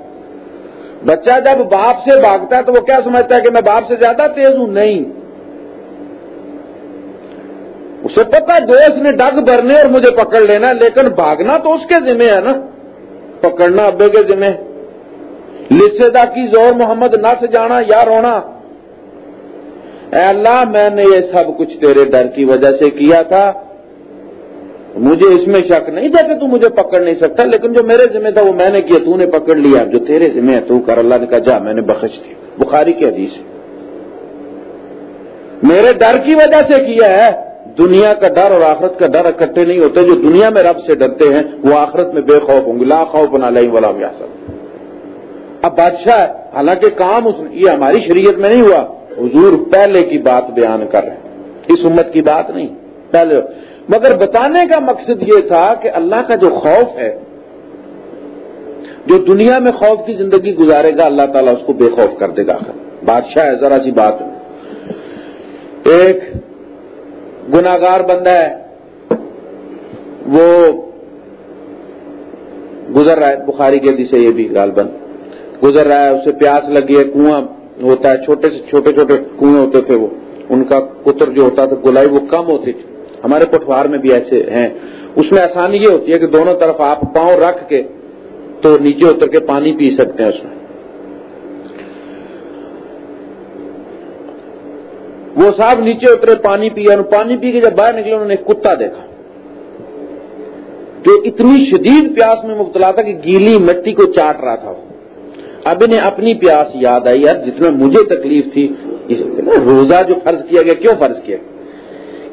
بچہ جب باپ سے بھاگتا ہے تو وہ کیا سمجھتا ہے کہ میں باپ سے زیادہ تیز ہوں؟ نہیں۔ اسے پتا دوست نے ڈگ بھرنے اور مجھے پکڑ لینا لیکن بھاگنا تو اس کے ذمہ ہے نا۔ پکڑنا ابے کے ذمہ لسدا کی زور محمد نہ سے جانا یا رونا۔ اے اللہ، میں نے یہ سب کچھ تیرے ڈر کی وجہ سے کیا تھا۔ مجھے اس میں شک نہیں تھا کہ تو مجھے پکڑ نہیں سکتا، لیکن جو میرے ذمہ تھا وہ میں نے کیا، تو نے پکڑ لیا۔ جو تیرے ذمہ ہے تو کر، اللہ نے کہا جا، میں نے بخش دی۔ بخاری کی حدیث میرے ڈر کی وجہ سے کیا ہے۔ دنیا کا ڈر اور آخرت کا ڈر اکٹھے نہیں ہوتے، جو دنیا میں رب سے ڈرتے ہیں، وہ آخرت میں بے خوف ہوں گے۔ لا خوف بنا لیں ولا یاسر اب بادشاہ ہے، حالانکہ کام اس، یہ ہماری شریعت میں نہیں ہوا۔ حضور پہلے کی بات بیان کر رہے ہیں۔ اس امت کی بات نہیں، پہلے۔ مگر بتانے کا مقصد یہ تھا کہ اللہ کا جو خوف ہے، جو دنیا میں خوف کی زندگی گزارے گا، اللہ تعالیٰ اس کو بے خوف کر دے گا۔ بادشاہ ہے، ذرا سی بات۔ ایک گناگار بندہ ہے، وہ گزر رہا ہے۔ بخاری کے دی سے یہ بھی گال بند گزر رہا ہے۔ اسے پیاس لگی ہے، کنواں ہوتا ہے، چھوٹے سے چھوٹے چھوٹے کنویں ہوتے تھے وہ۔ ان کا کتر جو ہوتا تھا، گلائی وہ کم ہوتی تھی۔ ہمارے پٹوار میں بھی ایسے ہیں۔ اس میں آسانی یہ ہوتی ہے کہ دونوں طرف آپ پاؤں رکھ کے تو نیچے اتر کے پانی پی سکتے ہیں اس میں۔ وہ صاحب نیچے اترے پانی پیا پانی پی کے جب باہر نکلے، انہوں نے ایک کتا دیکھا۔ جو اتنی شدید پیاس میں مبتلا تھا کہ گیلی مٹی کو چاٹ رہا تھا۔ اب انہیں اپنی پیاس یاد آئی، یار، جتنا مجھے تکلیف تھی روزہ جو فرض کیا گیا، کیوں فرض کیا؟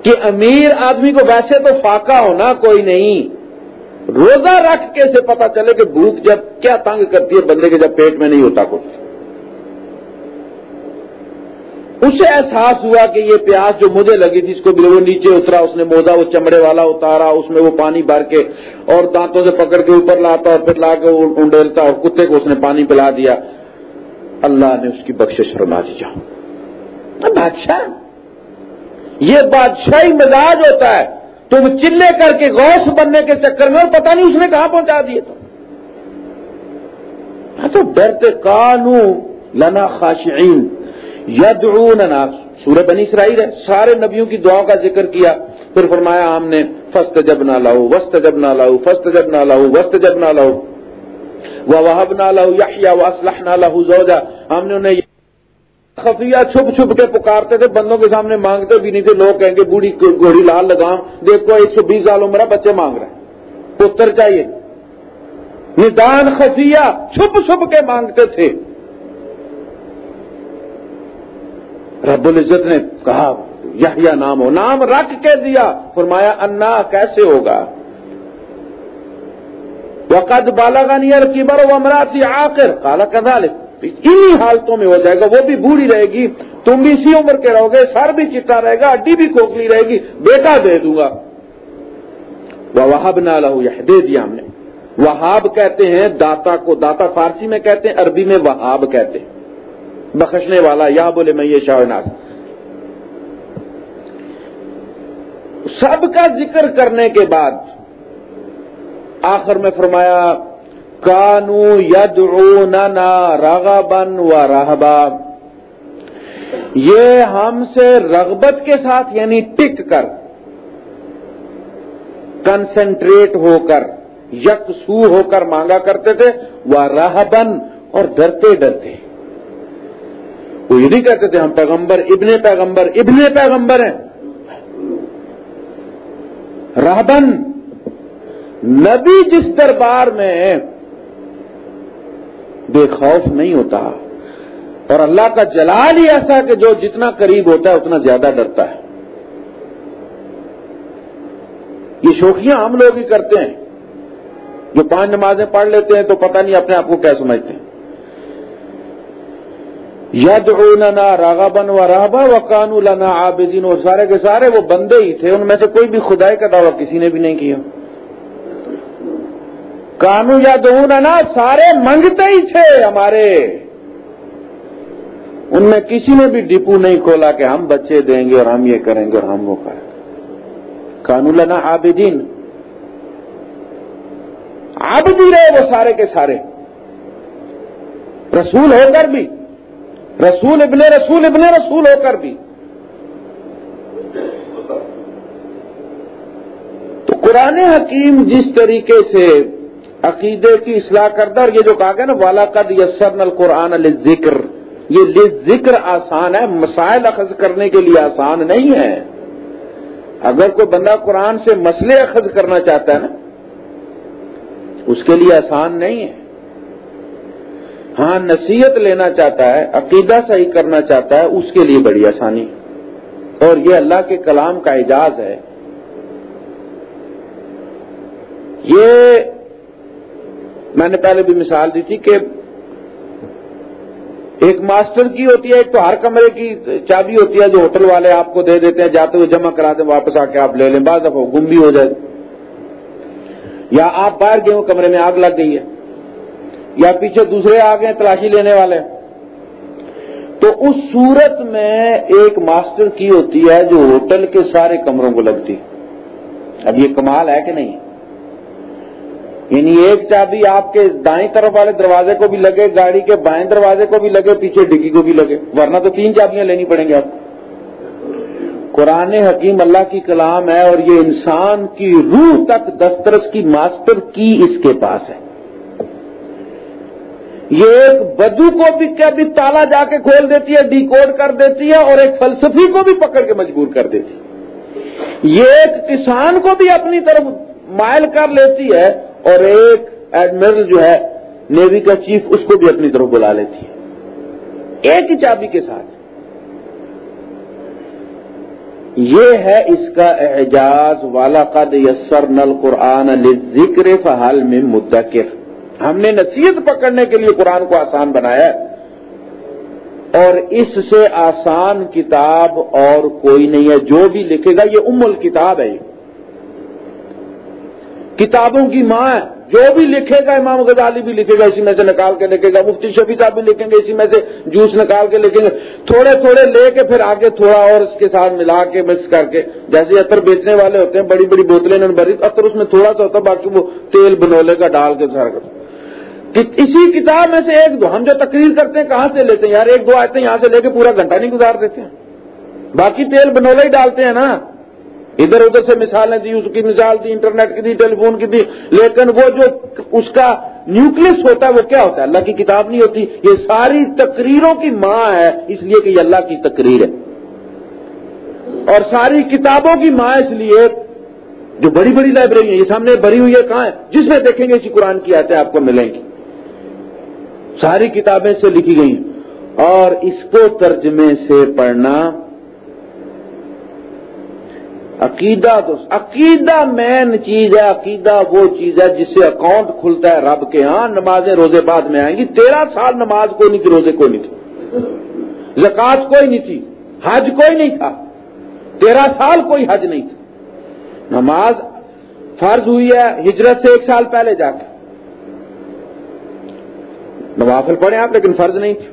کہ امیر آدمی کو ویسے تو فاقہ ہونا کوئی نہیں۔ روزہ رکھ کے سے پتا چلے کہ بھوک جب کیا تنگ کرتی ہے، بندے کے جب پیٹ میں نہیں ہوتا کچھ۔ اسے احساس ہوا کہ یہ پیاس جو مجھے لگی تھی، اس کو وہ نیچے اترا، اس نے موزہ، وہ چمڑے والا اتارا، اس میں وہ پانی بھر کے اور دانتوں سے پکڑ کے اوپر لاتا اور پھر لا کے انڈیلتا اور کتے کو اس نے پانی پلا دیا۔ اللہ نے اس کی بخش فرما دیا بادشاہ، یہ بادشاہی مزاج ہوتا ہے۔ تو وہ چلے کر کے غوث بننے کے چکر میں اور پتہ نہیں اس نے کہاں پہنچا دیے تو ہاں تو ڈرتے کانوں لنا خاشعین۔ یدعوننا. سورہ بنی اسرائیل ہے، سارے نبیوں کی دعاؤں کا ذکر کیا۔ پھر فرمایا ہم نے فسٹ جب نہ لاؤ وسط جب نہ لاؤ فسٹ جب نہ لاؤ وسط جب نہ لاؤ وہ وہب نہ لاؤ یا اسلح نہ لاہو زوجا ہم نے انہیں خفیہ چھپ چھپ کے پکارتے تھے، بندوں کے سامنے مانگتے بھی نہیں تھے۔ لوگ کہیں گے، بوڑھی گھوڑی لال لگام، دیکھو ایک سو بیس سال عمرہ بچے مانگ رہے ہیں۔ پتر چاہیے۔ ندان خفیہ، چھپ چھپ کے مانگتے تھے۔ رب العزت نے کہا یا نام ہو نام رکھ کے دیا۔ فرمایا، انا، کیسے ہوگا؟ وقت بالا کا کی بر و امراتی آخر کالا کدا انہی حالتوں میں ہو جائے گا، وہ بھی بوڑھی رہے گی۔ تم بھی اسی عمر کے رہو گے، سر بھی چٹا رہے گا اڈی بھی کھوکھلی رہے گی، بیٹا دے دوں گا۔ وہاب نہ لہو یہ دے دیا ہم نے۔ وہاب کہتے ہیں، داتا کو، داتا فارسی میں کہتے ہیں، عربی میں وہاب کہتے ہیں۔ بخشنے والا، یا بولے میں یہ شاہ سب کا ذکر کرنے کے بعد آخر میں فرمایا، کانو ید راغا بن و راہبا یہ ہم سے رغبت کے ساتھ یعنی ٹک کر، کنسنٹریٹ ہو کر، یکسو ہو کر مانگا کرتے تھے وہ راہبن اور ڈرتے ڈرتے۔ وہ یہ نہیں کہتے تھے ہم پیغمبر ابن پیغمبر ابن پیغمبر ہیں۔ رہبن۔ نبی جس دربار میں بے خوف نہیں ہوتا، اور اللہ کا جلال ہی ایسا کہ جو جتنا قریب ہوتا ہے اتنا زیادہ ڈرتا ہے۔ یہ شوخیاں ہم لوگ ہی کرتے ہیں۔ جو پانچ نمازیں پڑھ لیتے ہیں تو پتہ نہیں اپنے آپ کو کیا سمجھتے ہیں۔ ید راغا بن و راہبا و لنا عابدین، اور سارے کے سارے وہ بندے ہی تھے، ان میں سے کوئی بھی خدائی کا دعویٰ کسی نے بھی نہیں کیا۔ کانو یا سارے منگتے ہی تھے ہمارے۔ ان میں کسی نے بھی ڈپو نہیں کھولا کہ ہم بچے دیں گے اور ہم یہ کریں گے اور ہم وہ کریں کانو لنا عابدین۔ عابدی رہے وہ سارے کے سارے۔ رسول ہو کر بھی۔ رسول ابن رسول ابن رسول ہو کر بھی۔ تو قرآن حکیم جس طریقے سے عقیدے کی اصلاح کرتا اور یہ جو کہا گیا نا والا قد یسر القرآن ذکر یہ ذکر آسان ہے، مسائل اخذ کرنے کے لیے آسان نہیں ہے۔ اگر کوئی بندہ قرآن سے مسئلے اخذ کرنا چاہتا ہے نا، اس کے لیے آسان نہیں ہے۔ ہاں نصیحت لینا چاہتا ہے، عقیدہ صحیح کرنا چاہتا ہے، اس کے لیے بڑی آسانی۔ اور یہ اللہ کے کلام کا اعجاز ہے۔ یہ میں نے پہلے بھی مثال دی تھی کہ ایک ماسٹر کی ہوتی ہے، ایک تو ہر کمرے کی چابی ہوتی ہے جو ہوٹل والے آپ کو دے دیتے ہیں، جاتے ہوئے جمع کرا دیں، واپس آ کے آپ لے لیں، بعض دفعہ گم بھی ہو جائے۔ یا آپ باہر گئے ہو، کمرے میں آگ لگ گئی ہے۔ یا پیچھے دوسرے آ گئے، تلاشی لینے والے۔ تو اس صورت میں ایک ماسٹر کی ہوتی ہے جو ہوٹل کے سارے کمروں کو لگتی۔ اب یہ کمال ہے کہ نہیں؟ یعنی ایک چابی آپ کے دائیں طرف والے دروازے کو بھی لگے، گاڑی کے بائیں دروازے کو بھی لگے، پیچھے ڈگی کو بھی لگے۔ ورنہ تو تین چابیاں لینی پڑیں گے آپ قرآن حکیم اللہ کی کلام ہے اور یہ انسان کی روح تک دسترس کی ماسٹر کی اس کے پاس ہے۔ یہ ایک بدو کو بھی کیا بھی تالا جا کے کھول دیتی ہے ڈی کوڈ کر دیتی ہے اور ایک فلسفی کو بھی پکڑ کے مجبور کر دیتی ہے۔ یہ ایک کسان کو بھی اپنی طرف مائل کر لیتی ہے اور ایک ایڈمرل جو ہے، نیوی کا چیف اس کو بھی اپنی طرف بلا لیتی ہے۔ ایک ہی چابی کے ساتھ۔ یہ ہے اس کا اعجاز والا قد یسر نل قرآن ذکر فہل میں مدکر ہم نے نصیحت پکڑنے کے لیے قرآن کو آسان بنایا اور اس سے آسان کتاب اور کوئی نہیں ہے۔ جو بھی لکھے گا، یہ ام الکتاب ہے۔ کتابوں کی ماں ہے۔ جو بھی لکھے گا، امام غزالی بھی لکھے گا، اسی میں سے نکال کے لکھے گا۔ مفتی شفیع صاحب بھی لکھیں گے، اسی میں سے جوس نکال کے لکھیں گے۔ تھوڑے تھوڑے لے کے پھر آگے تھوڑا اور اس کے ساتھ ملا کے مکس کر کے، جیسے عطر بیچنے والے ہوتے ہیں، بڑی بڑی بوتلیں بھری، عطر اس میں تھوڑا سا ہوتا ہے، باقی وہ تیل بنولے کا ڈال کے سارا اسی کتاب میں سے ایک دو، ہم جو تقریر کرتے ہیں، کہاں سے لیتے ہیں؟ یار، ایک دو آتے ہیں یہاں سے لے کے پورا گھنٹہ نہیں گزار دیتے ہیں۔ باقی تیل بنولا ہی ڈالتے ہیں نا۔ ادھر ادھر سے مثالیں دی، اس کی مثال دی، انٹرنیٹ کی دی، ٹیلی فون کی دی۔ لیکن وہ جو اس کا نیوکلس ہوتا ہے، وہ کیا ہوتا ہے؟ اللہ کی کتاب نہیں ہوتی۔ یہ ساری تقریروں کی ماں ہے، اس لیے کہ یہ اللہ کی تقریر ہے۔ اور ساری کتابوں کی ماں اس لیے جو بڑی بڑی لائبریری ہیں، یہ سامنے بھری ہوئی ہے، کہاں ہے؟ جس میں دیکھیں گے اسی قرآن کی آتے آپ کو ملیں گی۔ ساری کتابیں سے لکھی گئی اور اس کو ترجمے سے پڑھنا عقیدہ تو عقیدہ مین چیز ہے، عقیدہ وہ چیز ہے جس سے اکاؤنٹ کھلتا ہے رب کے ہاں نمازیں روزے بعد میں آئیں گی، تیرہ سال نماز کوئی نہیں تھی، روزے کوئی نہیں تھی زکات کوئی نہیں تھی، حج کوئی نہیں تھا، تیرہ سال کوئی حج نہیں تھا، نماز فرض ہوئی ہے، ہجرت سے ایک سال پہلے جا کے۔ نوافل پڑھے آپ لیکن فرض نہیں تھی۔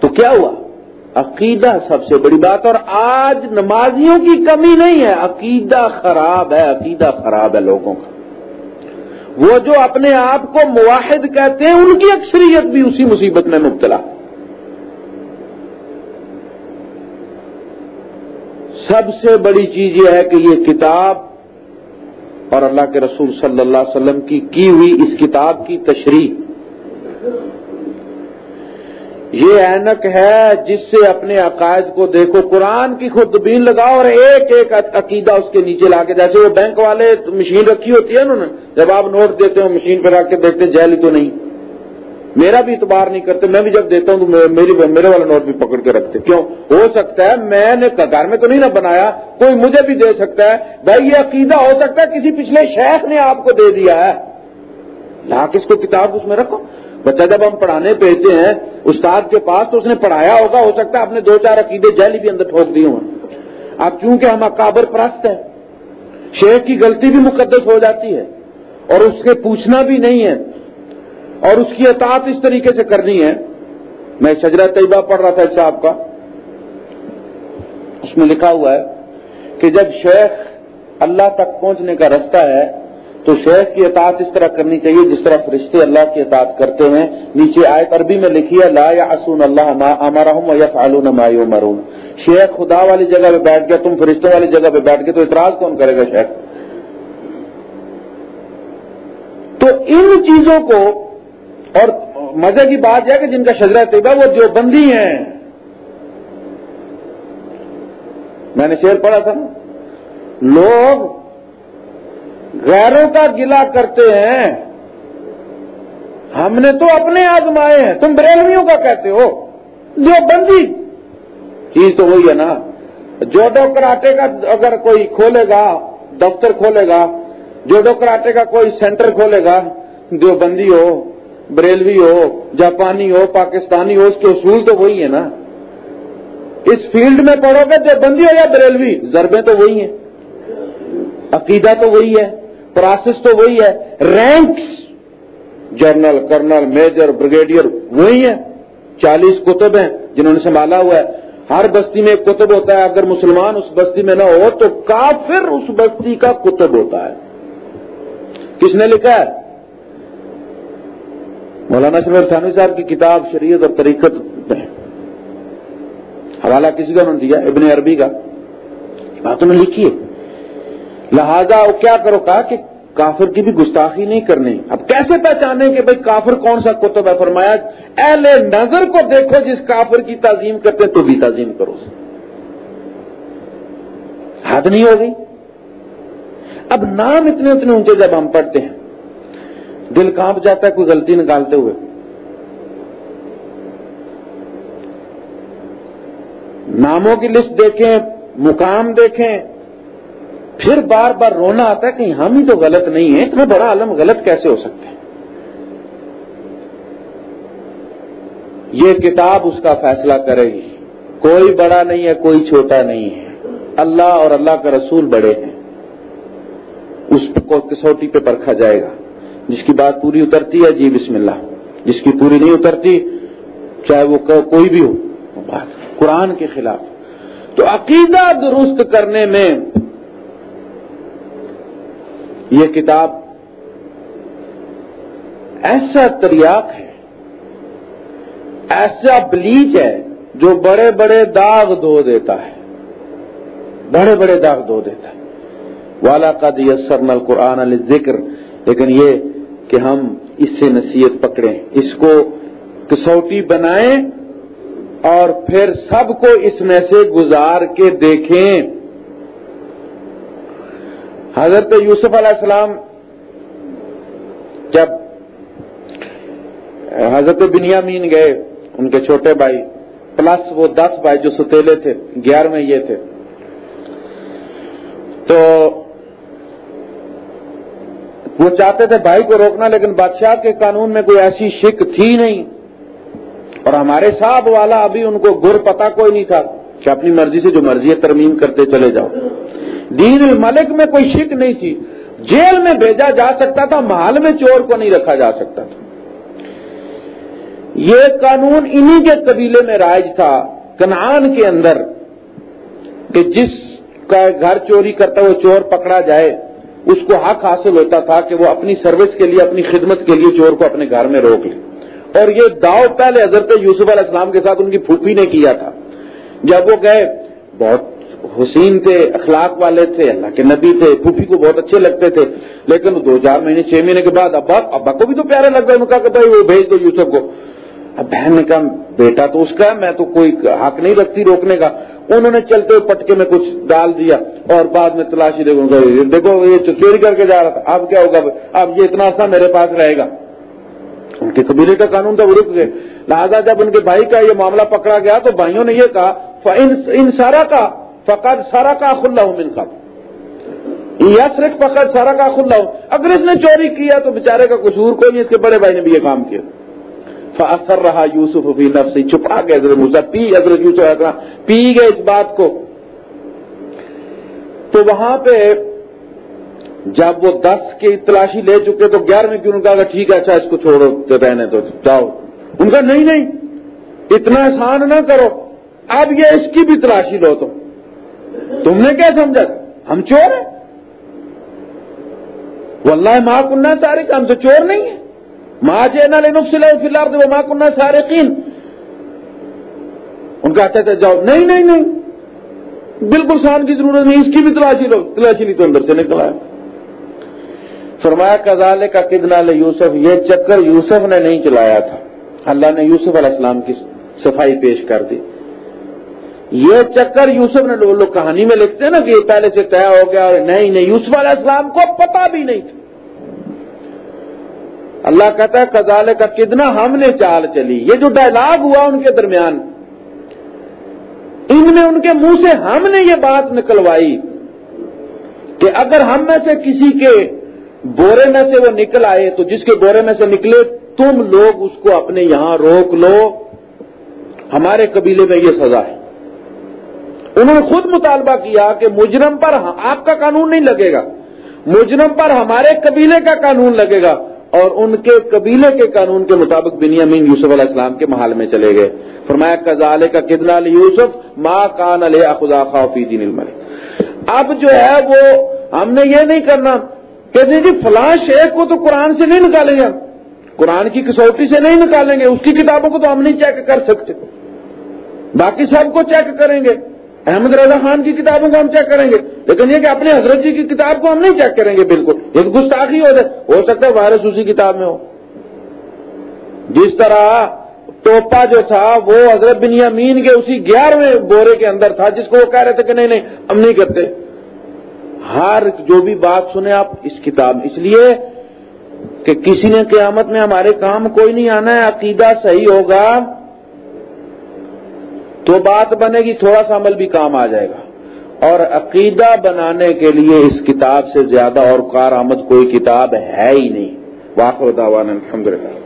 تو کیا ہوا؟ عقیدہ سب سے بڑی بات اور آج نمازیوں کی کمی نہیں ہے۔ عقیدہ خراب ہے، عقیدہ خراب ہے لوگوں کا۔ وہ جو اپنے آپ کو مواحد کہتے ہیں، ان کی اکثریت بھی اسی مصیبت میں مبتلا۔ سب سے بڑی چیز یہ ہے کہ یہ کتاب اور اللہ کے رسول صلی اللہ علیہ وسلم کی کی ہوئی اس کتاب کی تشریح۔ یہ اینک ہے جس سے اپنے عقائد کو دیکھو، قرآن کی خود بین لگاؤ اور ایک ایک عقیدہ اس کے نیچے لا کے جیسے وہ بینک والے مشین رکھی ہوتی ہے انہوں نے، جب آپ نوٹ دیتے ہو مشین پہ رکھ کے دیکھتے جیلی تو نہیں۔ میرا بھی اعتبار نہیں کرتے، میں بھی جب دیتا ہوں تو میری میرے والا نوٹ بھی پکڑ کے رکھتے۔ کیوں؟ ہو سکتا ہے میں نے گھر میں تو نہیں نہ بنایا، کوئی مجھے بھی دے سکتا ہے۔ بھائی، یہ عقیدہ ہو سکتا ہے کسی پچھلے شیخ نے آپ کو دے دیا ہے۔ لا کس کو کتاب اس میں رکھو؟ بچہ، جب ہم پڑھانے بھیجتے ہیں، استاد کے پاس تو اس نے پڑھایا ہوگا، ہو سکتا ہے اپنے دو چار عقیدے جیلی بھی اندر ٹھوک دیے ہوں۔ اب چونکہ ہم اکابر پرست ہیں، شیخ کی غلطی بھی مقدس ہو جاتی ہے اور اس کے پوچھنا بھی نہیں ہے۔ اور اس کی اطاعت اس طریقے سے کرنی ہے۔ میں شجرا طیبہ پڑھ رہا تھا صاحب کا۔ اس میں لکھا ہوا ہے کہ جب شیخ اللہ تک پہنچنے کا رستہ ہے، تو شیخ کی اطاعت اس طرح کرنی چاہیے جس طرح فرشتے اللہ کی اطاعت کرتے ہیں۔ نیچے آئے عربی میں لکھی ہے، لا یا اسون اللہ ہمارا ہوں یا فعلون مایو مرون شیخ خدا والی جگہ پہ بیٹھ گیا، تم فرشتوں والی جگہ پہ بیٹھ گئے، تو اعتراض کون کرے گا شیخ؟ تو ان چیزوں کو اور مزے کی بات ہے کہ جن کا شجرہ طیبہ وہ جو بندی ہیں۔ میں نے شعر پڑھا تھا۔ لوگ غیروں کا گلا کرتے ہیں۔ ہم نے تو اپنے آزمائے ہیں۔ تم بریلویوں کا کہتے ہو۔ جو بندی۔ چیز تو وہی ہے نا۔ جوڈو کراٹے کا اگر کوئی کھولے گا، دفتر کھولے گا جوڈو کراٹے کا کوئی سینٹر کھولے گا، جو بندی ہو بریلوی ہو، جاپانی ہو، پاکستانی ہو، اس کے اصول تو وہی ہے نا۔ اس فیلڈ میں پڑھو گے جو بندی ہو یا بریلوی، ضربیں تو وہی ہیں۔ عقیدہ تو وہی ہے پروسیس تو وہی ہے ranks general, colonel major brigadier وہی ہیں۔ چالیس کتب ہیں جنہوں نے سنبھالا ہوا ہے۔ ہر بستی میں ایک کتب ہوتا ہے، اگر مسلمان اس بستی میں نہ ہو تو کافر اس بستی کا کتب ہوتا ہے۔ کس نے لکھا ہے؟ مولانا شمیر تھانوی صاحب کی کتاب شریعت اور طریقت حوالہ کسی کا انہوں نے دیا، ابن عربی کا۔ بات انہوں نے لکھی ہے۔ لہذا وہ کیا کرو، کہا کہ کافر کی بھی گستاخی نہیں کرنی۔ اب کیسے پہچانے کہ بھائی کافر کون سا کتب ہے؟ فرمایا، اہل نظر کو دیکھو، جس کافر کی تعظیم کرتے تو بھی تعظیم کرو۔ حد نہیں ہوگی اب نام اتنے اتنے اونچے جب ہم پڑھتے ہیں دل کانپ جاتا ہے، کوئی غلطی نکالتے ہوئے۔ ناموں کی لسٹ دیکھیں، مقام دیکھیں، پھر بار بار رونا آتا ہے کہ ہم ہی تو غلط نہیں ہیں، اتنا بڑا عالم غلط کیسے ہو سکتے ہیں؟ یہ کتاب اس کا فیصلہ کرے گی۔ کوئی بڑا نہیں ہے، کوئی چھوٹا نہیں ہے۔ اللہ اور اللہ کا رسول بڑے ہیں۔ اس کو کسوٹی پہ پرکھا جائے گا۔ جس کی بات پوری اترتی ہے جی بسم اللہ۔ جس کی پوری نہیں اترتی، چاہے وہ کوئی بھی ہو بات۔ قرآن کے خلاف۔ تو عقیدہ درست کرنے میں یہ کتاب ایسا تریاق ہے، ایسا بلیچ ہے جو بڑے بڑے داغ دھو دیتا ہے۔ بڑے بڑے داغ دھو دیتا ہے۔ والا کا دیسر نل قرآن علی ذکر لیکن یہ کہ ہم اس سے نصیحت پکڑیں، اس کو کسوٹی بنائیں اور پھر سب کو اس میں سے گزار کے دیکھیں۔ حضرت یوسف علیہ السلام جب حضرت بنیامین گئے، ان کے چھوٹے بھائی، پلس وہ دس بھائی جو ستیلے تھے، گیارہویں یہ تھے۔ تو وہ چاہتے تھے بھائی کو روکنا، لیکن بادشاہ کے قانون میں کوئی ایسی شک تھی نہیں۔ اور ہمارے صاحب والا ابھی ان کو گر پتا کوئی نہیں تھا کہ اپنی مرضی سے جو مرضی ہے ترمیم کرتے چلے جاؤ۔ دین الملک میں کوئی شک نہیں تھی۔ جیل میں بھیجا جا سکتا تھا، محل میں چور کو نہیں رکھا جا سکتا تھا۔ یہ قانون انہی کے قبیلے میں رائج تھا، کنعان کے اندر، کہ جس کا گھر چوری کرتا وہ چور پکڑا جائے۔ اس کو حق حاصل ہوتا تھا کہ وہ اپنی سروس کے لیے، اپنی خدمت کے لیے چور کو اپنے گھر میں روک لے۔ اور یہ داؤ پہلے حضرت یوسف علیہ السلام کے ساتھ ان کی پھوپھی نے کیا تھا۔ جب وہ گئے، بہت حسین تھے، اخلاق والے تھے، اللہ کے نبی تھے، پھوپھی کو بہت اچھے لگتے تھے۔ لیکن دو چار مہینے، چھ مہینے کے بعد ابا ابا کو بھی تو پیارے لگ گئے۔ کہا کہ بھائی وہ بھیج دو یوسف کو۔ اب بہن نے کہا، بیٹا تو اس کا ہے، میں تو کوئی حق نہیں رکھتی روکنے کا۔ انہوں نے چلتے ہوئے پٹکے میں کچھ ڈال دیا اور بعد میں تلاشی دیکھو دیکھو، یہ چوری کر کے جا رہا تھا۔ اب کیا ہوگا؟ اب یہ اتنا سا میرے پاس رہے گا۔ ان کے قبیلے کا قانون تھا وہ رک گئے۔ لہٰذا جب ان کے بھائی کا یہ معاملہ پکڑا گیا تو بھائیوں نے یہ کہا ان سارا کا فقط سارا کا خلا ہوں من کا یا صرف فقط سارا کا خلا ہوں اگر اس نے چوری کیا تو بےچارے کا قصور کوئی نہیں، اس کے بڑے بھائی نے بھی یہ کام کیا۔ فاثر رہا یوسف فی نفسی چھپا گئے حضرت موسا پی حضرت یوسف پی گئے اس بات کو. تو وہاں پہ جب وہ دس کی تلاشی لے چکے تو گیارہویں کیوں کہا کہ ٹھیک ہے اچھا اس کو چھوڑو، رہنے تو جاؤ. ان کا نہیں نہیں. اتنا احسان نہ کرو. اب یہ اس کی بھی تلاشی لو تم. تم نے کیا سمجھا؟ ہم چور ہیں؟ واللہ ماں کنہ سارے ہم تو چور نہیں ہیں. ماں چینا لے فی کنہ سارے ان کا اچھا جاؤ، نہیں نہیں نہیں بالکل سان کی ضرورت نہیں، اس کی بھی تلاشی لو، تلاشی نہیں تو اندر سے نکلا فرمایا کزالے کا کدنا لے یوسف یہ چکر یوسف نے نہیں چلایا تھا۔ اللہ نے یوسف علیہ السلام کی صفائی پیش کر دی۔ یہ چکر یوسف نے لوگ کہانی میں لکھتے ہیں نا کہ یہ پہلے سے طے ہو گیا اور نہیں نہیں، یوسف علیہ السلام کو پتا بھی نہیں تھا۔ اللہ کہتا ہے کزالے کا کتنا ہم نے چال چلی. یہ جو ڈائلگ ہوا ان کے درمیان، ان میں ان کے منہ سے ہم نے یہ بات نکلوائی کہ اگر ہم میں سے کسی کے بورے میں سے وہ نکل آئے، تو جس کے بورے میں سے نکلے، تم لوگ اس کو اپنے یہاں روک لو۔ ہمارے قبیلے میں یہ سزا ہے۔ انہوں نے خود مطالبہ کیا کہ مجرم پر آپ کا قانون نہیں لگے گا۔ مجرم پر ہمارے قبیلے کا قانون لگے گا۔ اور ان کے قبیلے کے قانون کے مطابق بنیامین یوسف علیہ السلام کے محال میں چلے گئے۔ فرمایا کزالے کا کتنا یوسف ماں کان علیہ خدا خوفی دین الملک. اب جو ہے وہ ہم نے یہ نہیں کرنا کہ جی فلاں شیخ کو تو قرآن سے نہیں نکالیں گے ہم۔ قرآن کی کسوٹی سے نہیں نکالیں گے، اس کی کتابوں کو تو ہم نہیں چیک کر سکتے۔ باقی سب کو چیک کریں گے۔ احمد رضا خان کی کتابوں کو ہم چیک کریں گے۔ لیکن یہ کہ اپنے حضرت جی کی کتاب کو ہم نہیں چیک کریں گے بالکل۔ یہ گستاخی ہو جائے۔ ہو سکتا ہے وائرس اسی کتاب میں ہو۔ جس طرح توپا جو تھا، وہ حضرت بن یامین کے اسی گیارہویں بورے کے اندر تھا، جس کو وہ کہہ رہے تھے کہ نہیں نہیں، ہم نہیں کرتے۔ ہر جو بھی بات سنیں آپ اس کتاب اس لیے کہ کسی نے قیامت میں ہمارے کام کوئی نہیں آنا ہے، عقیدہ صحیح ہوگا۔ تو بات بنے گی، تھوڑا سا عمل بھی کام آ جائے گا۔ اور عقیدہ بنانے کے لیے اس کتاب سے زیادہ اور کار آمد کوئی کتاب ہے ہی نہیں۔ واقع دعوان الحمد للہ